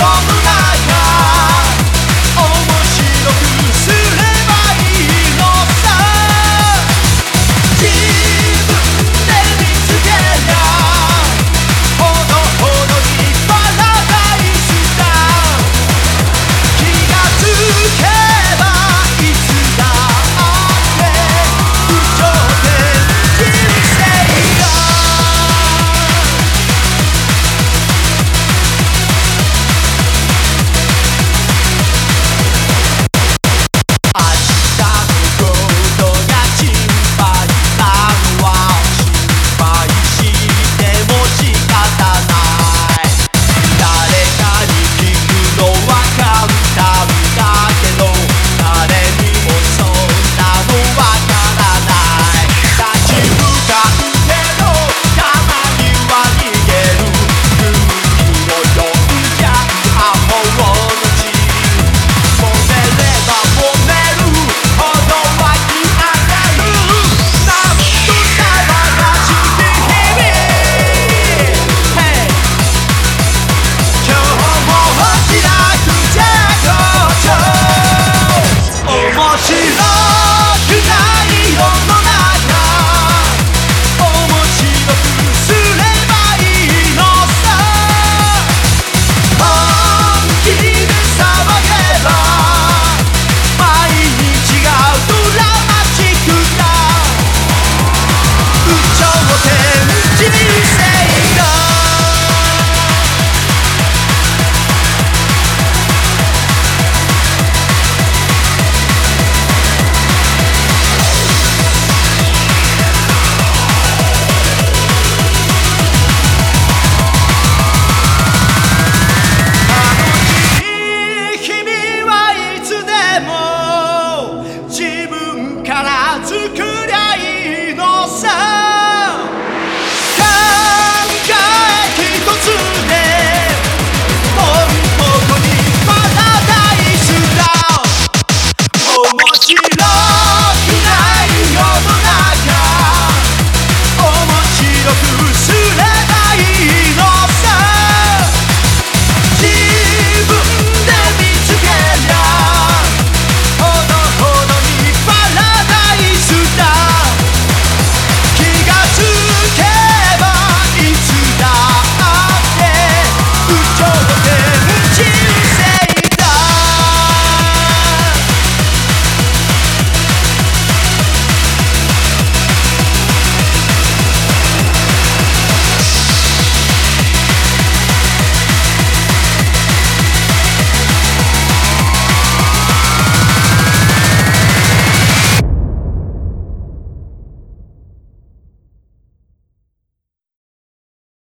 Don't